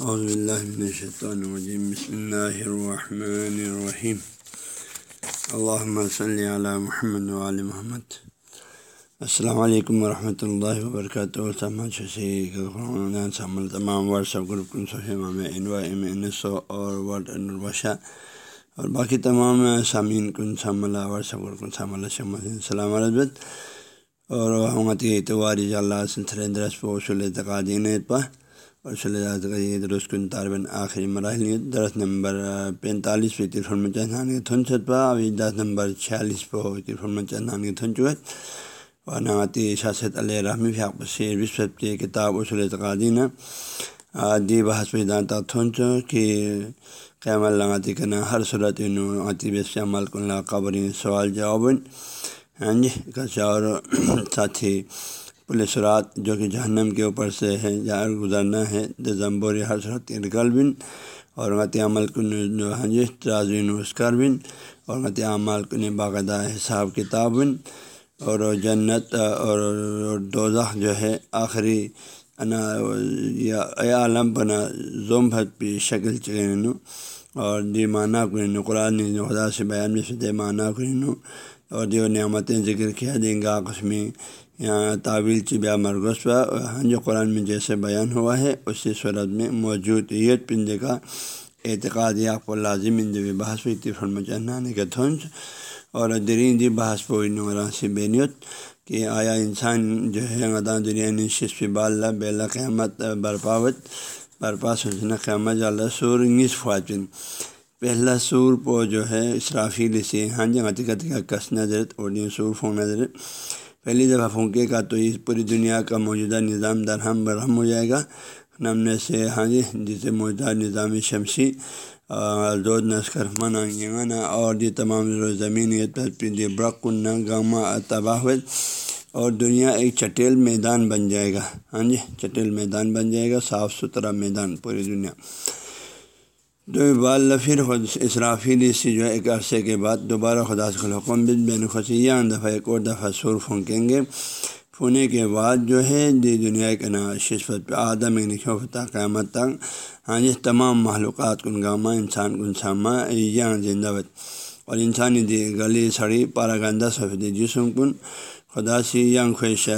الشیطان الرجیم بسم اللہ الرحمن الرحیم اللہم صلی علی محمد علیہ محمد. السلام علیکم ورحمۃ اللہ وبرکاتہ تمام واٹسپ گروپ این سو اور ورڈ البشا اور باقی تمام سامعین کن ساملہ واٹسپ گروپ کن ساملہ السلام علیہ اور حمتی اتواری اللہ سلسلہ درس پہ، اصول اعتقادین پہ اور صلی درست کن طالباً آخری مراحل درس نمبر پینتالیس پہ ترفن چندان ہاں کے تھن چھت پا، ابھی دس نمبر چھیالیس پہ ترفن چندان ہاں کے تھن چوت اور نعتی شاست علیہ رحمی فیاق شیر وسفت کی کتاب اصول اعتقادین دی بحث پہ دانتا تھن چو کہ قیام اللہ کنا ہر صورت عطیب سے عمل کن قبر سوال جواب۔ ہاں جی اور ساتھی پولیس رات جو کہ جہنم کے اوپر سے ہے جہاں گزرنا ہے دزمبوری ہر صورت ارکل بن اور غت عمل کن جو ہاں جی اسکر بن اور غت عمل کن باقاعدہ حساب کتاب بن اور جنت، اور دوزہ جو ہے، آخری انا یا عالم بنا زوم بھت پی شکل چکن اور دی معنیٰ کن قرآن خدا سے بیان میں سے معنیٰ کن اور دیو نعمتیں ذکر کیا دیں گا قسمی یہاں تعویل چبیا مرغوس ہاں جو قرآن میں جیسے بیان ہوا ہے اسی صورت میں موجود عید پنجے کا اعتقاد یا کو لازم انجب بحث ہوئی تھی فرم کے تھنس اور درین دی بحث پوئی نوران سے بینیت کہ آیا انسان جو ہے غدان دنیا نے شسف باللہ بیلا قیامت برپاوت برپا سوچنا قیامت اللہ سور، نصف فاطن پہلا سور پو جو ہے، اسرافیل سے ہاں جی غتی کا کس نظرت اور سور فون نظر۔ پہلی دفعہ پھونکے گا تو اس پوری دنیا کا موجودہ نظام درہم برہم ہو جائے گا۔ نمنے سے ہاں جی جسے موجودہ نظام شمسی دود نسکر منگانا اور یہ تمام زمین برقن گاما تباہ اور دنیا ایک چٹیل میدان بن جائے گا۔ ہاں جی چٹیل میدان بن جائے گا، صاف ستھرا میدان پوری دنیا۔ بال پھر اسرافیل سے جو ہے ایک عرصے کے بعد دوبارہ خدا سے حکم بین خصیہ دفعہ ایک اور دفعہ سور پھونکیں گے۔ پھونے کے بعد جو ہے دی دنیا کے نا ششفت پہ آدم نکھوفتہ قیامت تک۔ ہاں جی تمام معلومات کن گامہ انسان کن سامہ یا زندہ وت اور انسانی دی گلی سڑی پارا گندہ سفید جسم کن۔ خدا سی ینگ خوش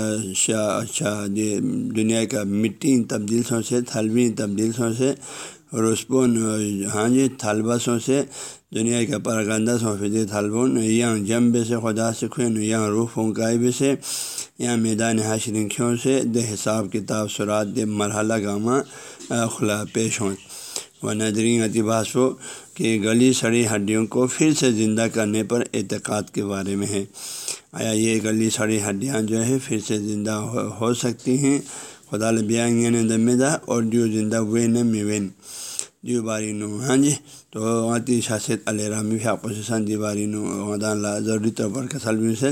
شاہ اچھا دنیا کا مٹی تبدیل سو سے تھلوی تبدیل سو سے۔ رسپون ہاں جی تھلبسوں سے دنیا کے پرگندہ سوفید تھلبون یا جمب سے، خدا سے خون یا روح بھی سے یا میدان حاشرنکھیوں سے دے حساب کتاب سرات دے مرحلہ گامہ خلا پیش ہوں۔ و نظرین اعتباس ہو کہ گلی سڑی ہڈیوں کو پھر سے زندہ کرنے پر اعتقاد کے بارے میں ہے۔ آیا یہ گلی سڑی ہڈیاں جو ہے پھر سے زندہ ہو سکتی ہیں؟ خدا نے دمیدہ اور جو زندہ ہوئے نے میوین دیو باری نو ہاں جی تو آتی شاست علیہ رحمی فیاپسان دی باری نو مدان اللہ ضروری طور پر کسل بھی سے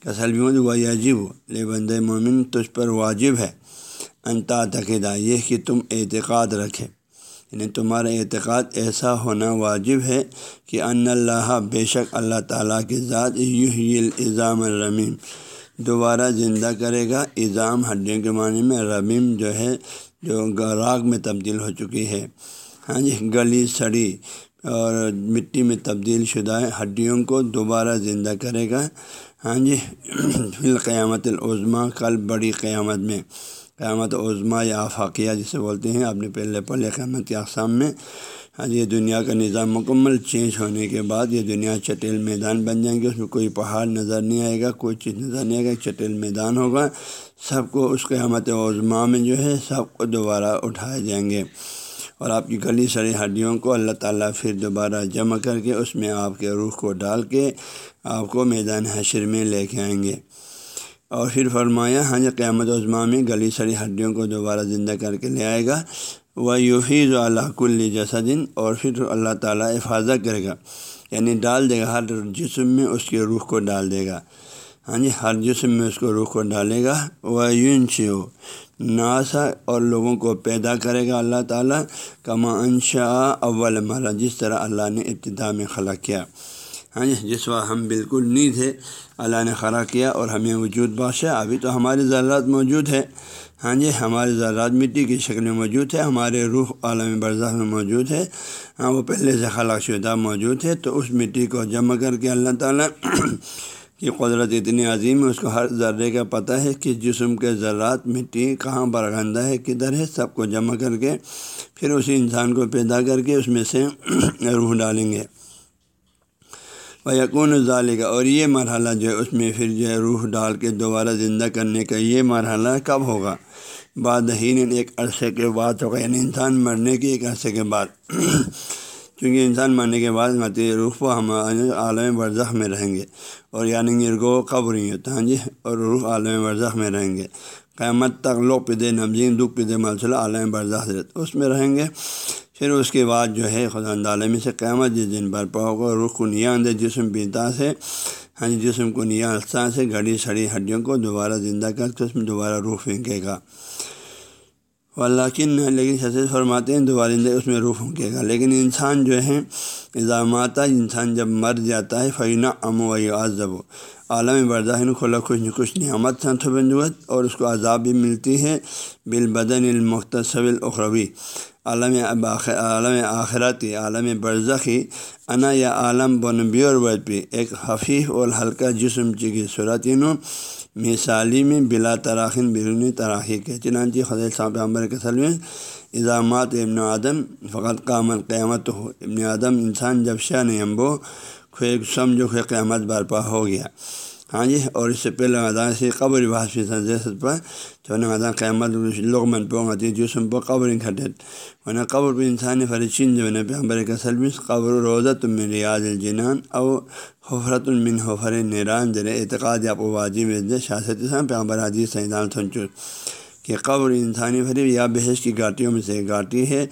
کسل بھی ہوں وہ عجیب ہو لے بند مومن تجھ پر واجب ہے انتا تقیدہ یہ کہ تم اعتقاد رکھے یعنی تمہارا اعتقاد ایسا ہونا واجب ہے کہ ان اللہ بے شک اللہ تعالیٰ کے ذات یو الزام الرمیم دوبارہ زندہ کرے گا۔ اظام ہڈیوں کے معنی میں رمیم جو ہے، جو راگ میں تبدیل ہو چکی ہے۔ ہاں جی گلی، سڑی اور مٹی میں تبدیل شدہ ہڈیوں کو دوبارہ زندہ کرے گا۔ ہاں جی فی القیامت العظمہ کل بڑی قیامت میں۔ قیامت عظمہ یا آفاقیہ جسے بولتے ہیں، آپ نے پہلے پہلے قیامت کے اقسام میں۔ ہاں جی دنیا کا نظام مکمل چینج ہونے کے بعد یہ دنیا چٹیل میدان بن جائیں گے، اس میں کوئی پہاڑ نظر نہیں آئے گا، کوئی چیز نظر نہیں آئے گا، چٹیل میدان ہوگا، سب کو اس قیامت عظما میں جو ہے سب کو دوبارہ اٹھائے جائیں گے۔ اور آپ کی گلی سڑی ہڈیوں کو اللہ تعالیٰ پھر دوبارہ جمع کر کے اس میں آپ کے روح کو ڈال کے آپ کو میدان حشر میں لے کے آئیں گے۔ اور پھر فرمایا ہاں جی قیامت عظما میں گلی سڑی ہڈیوں کو دوبارہ زندہ کر کے لے آئے گا۔ وہ یوفیز اللہ کل جسدن اور پھر اللہ تعالیٰ حفاظت کرے گا۔ یعنی ڈال دے گا، ہر جسم میں اس کے روح کو ڈال دے گا۔ ہاں جی ہر جسم میں اس کو روح کو ڈالے گا۔ وہ یون ہو ناسا اور لوگوں کو پیدا کرے گا اللہ تعالیٰ۔ کما انشا اول مرا جس طرح اللہ نے ابتدا میں خلق کیا۔ ہاں جی جس وقت ہم بالکل نہیں تھے، اللہ نے خرا کیا اور ہمیں وجود بادشاہ ابھی تو ہمارے ذرات موجود ہے ہاں جی ہمارے ذرات مٹی کی شکل میں موجود ہے ہمارے روح عالم برزہ میں موجود ہے ہاں وہ پہلے سے خلق شدہ موجود ہے تو اس مٹی کو جمع کر کے اللہ تعالیٰ کی قدرت اتنی عظیم ہے، اس کو ہر ذرے کا پتہ ہے کہ جسم کے ذرات مٹی کہاں برگندہ ہے، کدھر ہے، سب کو جمع کر کے پھر اسی انسان کو پیدا کر کے اس میں سے روح ڈالیں گے۔ وہ یقون ظال کا اور یہ مرحلہ جو ہے اس میں پھر جو ہے روح ڈال کے دوبارہ زندہ کرنے کا یہ مرحلہ کب ہوگا؟ بعد ہی ایک عرصے کے بعد ہوگا یعنی انسان مرنے کے ایک عرصے کے بعد۔ کیونکہ انسان مرنے کے بعد متی روح و ہم عالم ورزخ میں رہیں گے، اور یعنی رگو قبر ہی ہوتا ہاں جی؟ اور روح عالم ورزخ میں رہیں گے۔ قیامت تک لو پدے نمزین دکھ پدے ملسلہ عالم برزخ اس میں رہیں گے۔ پھر اس کے بعد جو ہے خدا عالمی سے قیامت جس دن برپا ہوگا رخ کو نیا اندر جسم پیتا سے ہاں جی، جسم کو نیا السان سے گھڑی سڑی ہڈیوں کو دوبارہ زندہ کر کے اس میں دوبارہ روح پھینکے گا۔ ولاکن لیکن سچ فرماتے ہیں، دوبارہ اس میں روح پھونکے گا۔ لیکن انسان جو ہے نظامات انسان جب مر جاتا ہے فینا ام و عذب عالم برداہ کھلا خوش خوش نعمت سنت بندوت اور اس کو عذاب بھی ملتی ہے، بالبدن المختصب الاخروی۔ عالم عالم آخراتی، عالم برزخی، انا یا عالم بن بیور پہ ایک حفیح اور ہلکا جسم کی صورتینوں مثالی میں بلا تراخین بیرونی تراخی کے۔ چنانچہ خدی صاحب عمر کے سلم اظامات ابن آدم فقط قامل قیامت ہو۔ ابن آدم انسان جب شاہ امبو خو سمجھو خو قیامت برپا ہو گیا۔ ہاں جی اور اس سے پہلے ادا سے قبر بحث پر جو نا قیامت لوگ من پہ آتی جسم پہ قبر گھٹے ورنہ قبر پہ انسانی فرچین جو ہے نا پیامبر کا سلمس قبر روزت من ریاض الجنان او حفرت المن حفر نیران ذر اعتقاد یا واجب شاست پیامبر حادی سیدان سنچو کہ قبر انسانی فریب یا بحث کی گھاٹیوں میں سے ایک گھاٹی ہے،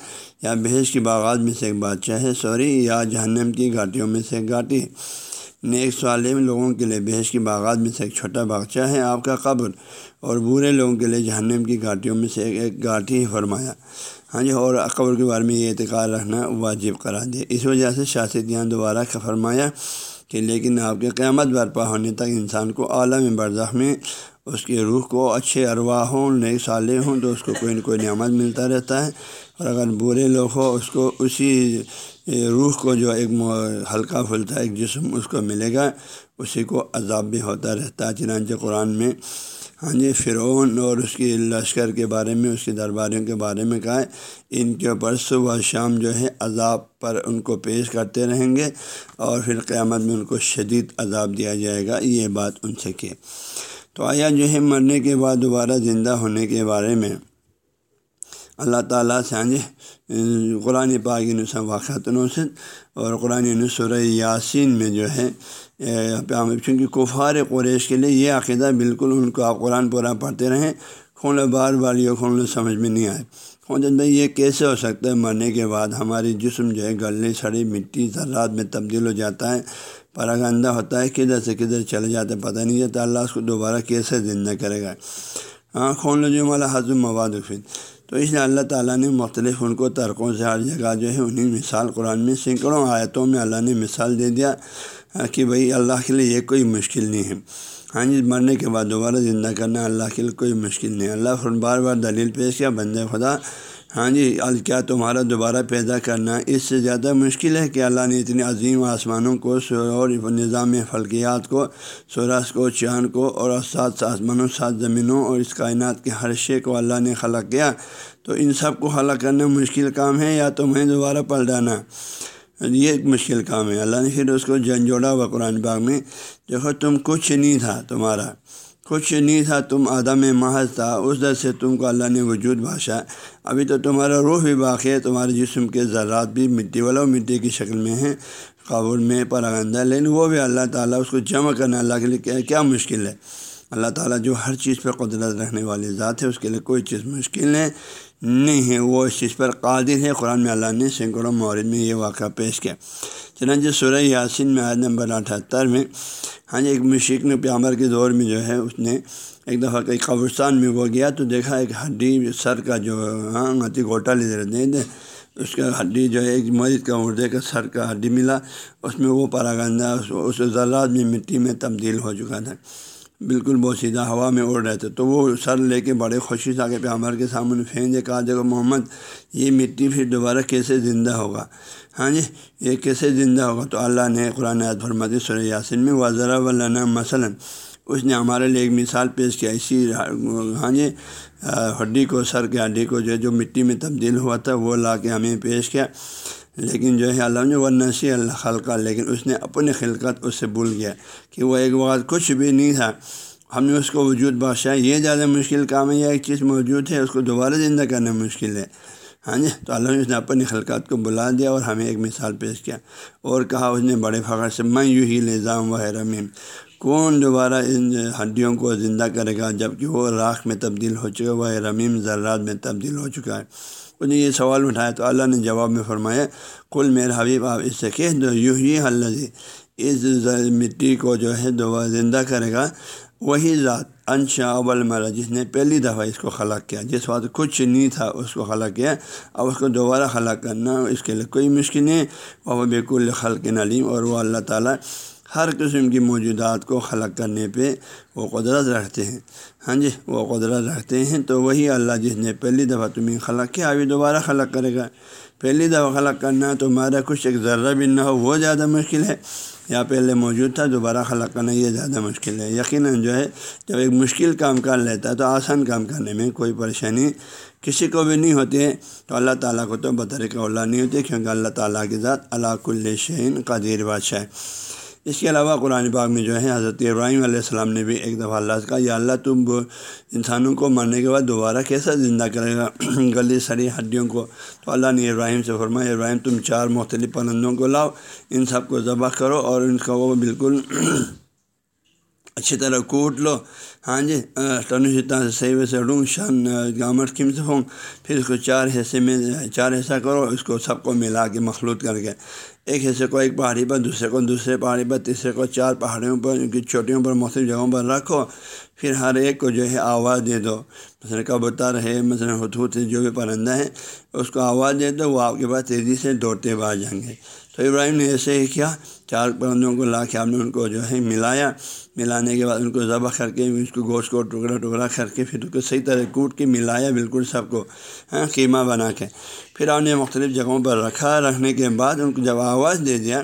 یا بحث کی باغات میں سے ایک بادشاہ ہے، سوری، یا جہنم کی گھاٹیوں میں سے ایک گھاٹی ہے۔ نیک سوالے لوگوں کے لیے بحث کی باغات میں سے ایک چھوٹا باغچہ ہے آپ کا قبر اور برے لوگوں کے لیے جہنم کی گھاٹیوں میں سے ایک گھاٹی ہی فرمایا۔ ہاں جی اور قبر کے بارے میں یہ اعتقاد رکھنا واجب کرا دیا اس وجہ سے شاست یہاں دوبارہ کا فرمایا کہ لیکن آپ کے قیامت برپا ہونے تک انسان کو عالم برزخ میں اس کی روح کو اچھے اروا ہوں، نیک سالے ہوں، تو اس کو کوئی نہ کوئی نعمت ملتا رہتا ہے۔ اور اگر برے لوگ ہو اس کو اسی روح کو جو ایک ہلکا پھلتا ایک جسم، اس کو ملے گا، اسی کو عذاب بھی ہوتا رہتا ہے۔ چنانچہ قرآن میں ہاں جی فرعون اور اس کی لشکر کے بارے میں، اس کی درباریوں کے بارے میں کہا ہے، ان کے اوپر صبح شام جو ہے عذاب پر ان کو پیش کرتے رہیں گے اور پھر قیامت میں ان کو شدید عذاب دیا جائے گا۔ یہ بات ان سے کی تو آیا جو ہے مرنے کے بعد، دوبارہ زندہ ہونے کے بارے میں اللہ تعالیٰ سے ہاں جی قرآن پاک نسم واقعات نوسط اور قرآن نصر یاسین میں جو ہے چونکہ کفار قریش کے لیے یہ عقیدہ بالکل ان کو آپ قرآن پورا پڑھتے رہیں خون بار بار یہ خون سمجھ میں نہیں آئے۔ خون بھائی یہ کیسے ہو سکتا ہے؟ مرنے کے بعد ہماری جسم جو ہے، گلنے، سڑی، مٹی، ذرات میں تبدیل ہو جاتا ہے، پراگندہ ہوتا ہے، کدھر سے کدھر چلے جاتا ہے، پتہ نہیں چلتا، اللہ اس کو دوبارہ کیسے زندہ کرے گا۔ ہاں خون جو والا حضم مواد فن تو اس لیے اللہ تعالیٰ نے مختلف ان کو ترکوں سے ہر جگہ جو ہے انہیں مثال قرآن میں سینکڑوں آیتوں میں اللہ نے مثال دے دیا کہ بھائی اللہ کے لیے یہ کوئی مشکل نہیں ہے۔ ہاں جی مرنے کے بعد دوبارہ زندہ کرنا اللہ کے لیے کوئی مشکل نہیں اللہ بار بار دلیل پیش کیا، بندے خدا ہاں جی کیا تمہارا دوبارہ پیدا کرنا اس سے زیادہ مشکل ہے کہ اللہ نے اتنی عظیم آسمانوں کو اور نظام فلکیات کو سورج کو، چاند کو اور سات آسمانوں، سات زمینوں اور اس کائنات کے ہر شے کو اللہ نے خلق کیا۔ تو ان سب کو خلق کرنا مشکل کام ہے یا تمہیں دوبارہ پلٹانا؟ یہ ایک مشکل کام ہے۔ اللہ نے پھر اس کو جنجوڑا ہوا قرآن باغ میں، دیکھو تم کچھ نہیں تھا تمہارا۔ کچھ نہیں تھا، تم عدم محض تھا، اس در سے تم کو اللہ نے وجود بھاشا ابھی تو تمہارا روح بھی باقی ہے، تمہارے جسم کے ذرات بھی مٹی والا مٹی کی شکل میں ہیں۔ قابل میں پراگندہ، لیکن وہ بھی اللہ تعالیٰ اس کو جمع کرنا اللہ کے لیے کیا مشکل ہے؟ اللہ تعالیٰ جو ہر چیز پہ قدرت رکھنے والی ذات ہے، اس کے لیے کوئی چیز مشکل ہے نہیں ہے، وہ اس چیز پر قادر ہے۔ قرآن میں اللہ نے سینکڑوں مورد میں یہ واقعہ پیش کیا۔ چنانچہ سورہ یاسین میں عید نمبر اٹھہتر میں ہاں جی ایک مشیق نے پیامر کے دور میں جو ہے، اس نے ایک دفعہ کئی قبرستان میں وہ گیا تو دیکھا ایک ہڈی سر کا جو ہاں گوٹا لے رہتے تھے، اس کا ہڈی جو ہے، ایک مریض کا مردے کا سر کا ہڈی ملا۔ اس میں وہ پراگندہ اس ذرات میں مٹی میں تبدیل ہو چکا تھا۔ بالکل بہت سیدھا ہوا میں اڑ رہے تھے۔ تو وہ سر لے کے بڑے خوشی سے آگے پیامبر کے سامنے پھینک دے، کہا، دیکھو محمد، یہ مٹی پھر دوبارہ کیسے زندہ ہوگا؟ ہاں جی یہ کیسے زندہ ہوگا؟ تو اللہ نے قرآن فرمتی سر یاسین میں وزرا ولانا مثلاً اس نے ہمارے لیے ایک مثال پیش کیا اسی ہاں جی ہڈی کو، سر کے ہڈی کو جو جو مٹی میں تبدیل ہوا تھا، وہ لا کے ہمیں پیش کیا۔ لیکن جو ہے اللہ نے وہ نسی اللہ خلقہ لیکن اس نے اپنی خلقت اس سے بھول گیا کہ وہ ایک وقت کچھ بھی نہیں تھا۔ ہم نے اس کو وجود بادشاہ یہ زیادہ مشکل کام ہے یا ایک چیز موجود ہے، اس کو دوبارہ زندہ کرنا مشکل ہے۔ ہاں جی؟ تو اللہ نے اس نے اپنی خلقات کو بلا دیا اور ہمیں ایک مثال پیش کیا۔ اور کہا اس نے بڑے فخر سے میں یوں ہی نظام و رمیم کون دوبارہ ان ہڈیوں کو زندہ کرے گا جبکہ وہ راکھ میں تبدیل ہو چکا وہ رمیم ذرات میں تبدیل ہو چکا ہے۔ نے یہ سوال اٹھایا تو اللہ نے جواب میں فرمایا کل میرے حبیب، آپ اس سے کہہ دو یوں ہی حلزی اس مٹی کو جو ہے دوبارہ زندہ کرے گا، وہی ذات انشا اول مرا جس نے پہلی دفعہ اس کو خلق کیا، جس وقت کچھ نہیں تھا اس کو خلق کیا، اب اس کو دوبارہ خلق کرنا اس کے لیے کوئی مشکل نہیں وہ بالکل خلق نلیم اور وہ اللہ تعالیٰ ہر قسم کی موجودات کو خلق کرنے پہ وہ قدرت رکھتے ہیں۔ ہاں جی وہ قدرت رکھتے ہیں تو وہی اللہ جس نے پہلی دفعہ تمہیں خلق کیا ابھی دوبارہ خلق کرے گا۔ پہلی دفعہ خلق کرنا تمہارا کچھ ایک ذرہ بھی نہ ہو، وہ زیادہ مشکل ہے۔ یا پہلے موجود تھا، دوبارہ خلق کرنا یہ زیادہ مشکل ہے۔ یقیناً جو ہے، جب ایک مشکل کام کر لیتا ہے تو آسان کام کرنے میں کوئی پریشانی کسی کو بھی نہیں ہوتی ہے۔ تو اللہ تعالیٰ کو تو بطریقہ اللہ نہیں ہوتی، کیونکہ اللہ تعالیٰ کی ذات اللہ کل شعین قدیر بادشاہ اس کے علاوہ قرآن پاک میں جو ہے حضرت ابراہیم علیہ السلام نے بھی ایک دفعہ اللہ سے کہا، یا اللہ، تم انسانوں کو مرنے کے بعد دوبارہ کیسا زندہ کرے گا؟ گلی سڑی ہڈیوں کو۔ تو اللہ نے ابراہیم سے فرمایا، ابراہیم، تم چار مختلف پرندوں کو لاؤ، ان سب کو ذبح کرو اور ان کا وہ بالکل اچھی طرح کوٹ لو۔ ہاں جی تنوشتا صحیح ویسے ڈوں شان گامٹ کم سے ہوں، پھر اس کو چار حصے میں چار حصہ کرو، اس کو سب کو ملا کے مخلوط کر کے۔ ایک حصے کو ایک پہاڑی پر، دوسرے کو دوسرے پہاڑی پر، تیسرے کو چار پہاڑیوں پر ان کی چوٹیوں پر، مختلف جگہوں پر رکھو، پھر ہر ایک کو جو ہے آواز دے دو۔ مثلاً کبوتر ہے، مثلاً ہتھوت جو بھی پرندہ ہے، اس کو آواز دے دو، وہ آپ کے پاس تیزی سے دوڑتے ہوئے آ جائیں گے۔ تو ابراہیم نے ایسے ہی کیا، چار پرندوں کو لا کے آپ نے ان کو جو ہے ملایا۔ ملانے کے بعد ان کو ذبح کر کے اس کو گوشت کو ٹکڑا ٹکڑا کر کے پھر اس کو صحیح طرح کوٹ کے ملایا بالکل سب کو ہاں قیمہ بنا کے۔ پھر آپ نے مختلف جگہوں پر رکھا۔ رکھنے کے بعد ان کو جب آواز دے دیا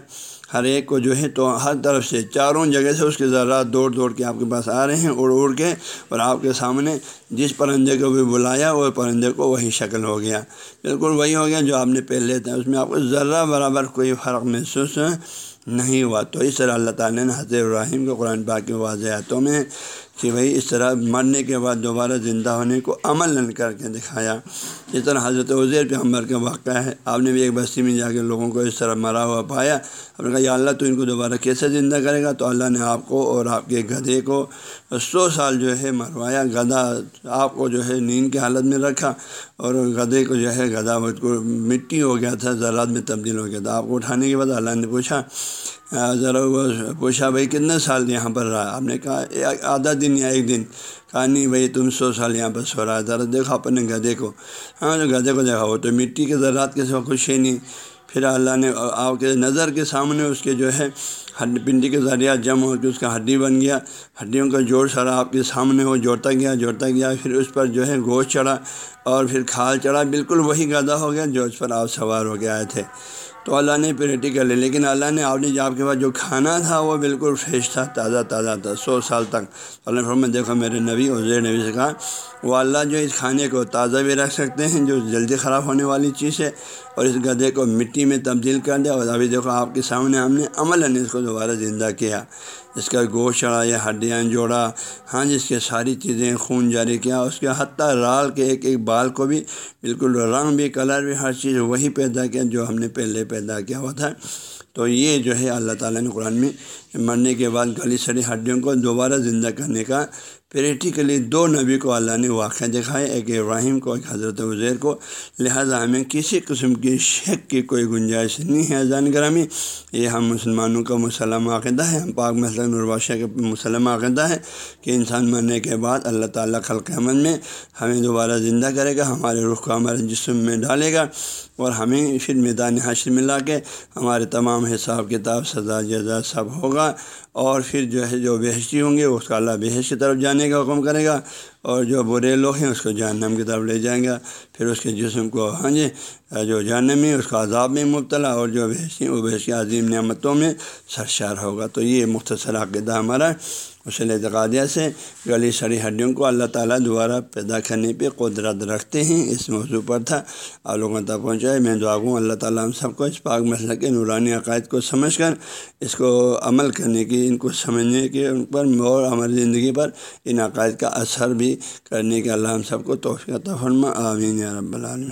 ہر ایک کو جو ہے تو ہر طرف سے چاروں جگہ سے اس کے ذرات دوڑ دوڑ کے آپ کے پاس آ رہے ہیں اڑ اڑ کے، اور آپ کے سامنے جس پرندے کو بھی بلایا، وہ پرندے کو وہی شکل ہو گیا۔ بالکل وہی ہو گیا جو آپ نے پہلے تھا اس میں آپ کو ذرہ برابر کوئی فرق محسوس نہیں ہوا۔ تو اس طرح اللہ تعالیٰ نے حضرت ابراہیم کو قرآن پاک کے واضحاتوں میں کہ بھائی اس طرح مرنے کے بعد دوبارہ زندہ ہونے کو عمل کر کے دکھایا۔ اس طرح حضرت وزیر پیغمبر کا واقعہ ہے، آپ نے بھی ایک بستی میں جا کے لوگوں کو اس طرح مرا ہوا پایا۔ آپ نے کہا، یا اللہ تو ان کو دوبارہ کیسے زندہ کرے گا؟ تو اللہ نے آپ کو اور آپ کے گدھے کو سو سال جو ہے مروایا۔ گدھا آپ کو جو ہے نیند کی حالت میں رکھا اور گدھے کو جو ہے گدھا کو مٹی ہو گیا تھا زراعت میں تبدیل ہو گیا تھا۔ آپ کو اٹھانے کے بعد اللہ نے پوچھا ذرا وہ پوچھا بھائی کتنے سال یہاں پر رہا آپ نے کہا آدھا دن یا ایک دن. کہا، نہیں بھائی، تم سو سال یہاں پر سو رہا ہے۔ ذرا دیکھو، اپنے گدھے کو ہاں جو گدھے کو دیکھا، وہ تو مٹی کے ذرات کے سوا خوش ہی نہیں۔ پھر اللہ نے آپ کے نظر کے سامنے اس کے جو ہے ہڈ، پنڈی کے ذریعہ جم ہو کے اس کا ہڈی بن گیا۔ ہڈیوں کا جوڑ سارا آپ کے سامنے ہو جوڑتا گیا جوڑتا گیا۔ پھر اس پر جو ہے گوشت چڑھا اور پھر کھال چڑھا۔ بالکل وہی گدھا ہو گیا جو اس پر آپ سوار ہو کے آئے تھے۔ تو اللہ نے پیریٹی کر لی، لیکن اللہ نے آپ نے آپ کے پاس جو کھانا تھا وہ بالکل فریش تھا، تازہ تازہ تھا، سو سال تک۔ اللہ فرما دیکھو میرے نبی عزیر نبی سے کہا وہ اللہ جو اس کھانے کو تازہ بھی رکھ سکتے ہیں، جو جلدی خراب ہونے والی چیز ہے، اور اس گدھے کو مٹی میں تبدیل کر دیا اور ابھی دیکھو آپ کے سامنے ہم نے عمل نے اس کو دوبارہ زندہ کیا۔ اس کا گوشت چڑھا، یا ہڈیاں جوڑا۔ ہاں جی، جس کے ساری چیزیں خون جاری کیا۔ اس کے حتیٰ رال کے ایک ایک بال کو بھی بالکل رنگ بھی، کلر بھی، ہر چیز وہی پیدا کیا جو ہم نے پہلے پیدا کیا ہوا تھا۔ تو یہ جو ہے، اللہ تعالیٰ نے قرآن میں مرنے کے بعد گلی سڑی ہڈیوں کو دوبارہ زندہ کرنے کا پریکٹیکلی دو نبی کو اللہ نے واقعہ دکھایا، ایک ابراہیم کو، ایک حضرت وزیر کو۔ لہذا ہمیں کسی قسم کی شک کی کوئی گنجائش نہیں ہے زان گرامی۔ یہ ہم مسلمانوں کا مسلم عقیدہ ہے، ہم پاک مسلم نرباشہ کا مسلم عقیدہ ہے کہ انسان مرنے کے بعد اللہ تعالیٰ خلق عمل میں ہمیں دوبارہ زندہ کرے گا ہمارے رخ کو ہمارے جسم میں ڈالے گا۔ اور ہمیں پھر میدان حشر میں لا کے ہمارے تمام حساب کتاب سزا جزا سب ہوگا اور پھر جو ہے جو بحثی ہوں گے اس کا اللہ بحث کی طرف جانے کا حکم کرے گا اور جو برے لوگ ہیں اس کو جہنم کی طرف لے جائیں گا پھر اس کے جسم کو ہاں جی جو جہنمی اس کا عذاب میں مبتلا اور جو بحثی وہ بحث کی عظیم نعمتوں میں سرشار ہوگا۔ تو یہ مختصر عقیدہ ہمارا اصل اعتقادیہ سے گلی سڑی ہڈیوں کو اللہ تعالیٰ دوبارہ پیدا کرنے پہ قدرت رکھتے ہیں۔ اس موضوع پر تھا۔ آپ لوگوں تک پہنچائے۔ میں دعا ہوں اللہ تعالیٰ ہم سب کو اس پاک مسئلہ کے نورانی عقائد کو سمجھ کر، اس کو عمل کرنے کی، ان کو سمجھنے کے ان پر اور ہماری زندگی پر ان عقائد کا اثر بھی کرنے کے اللہ ہم سب کو توفیع فرما۔ آمین یا رب العالمین۔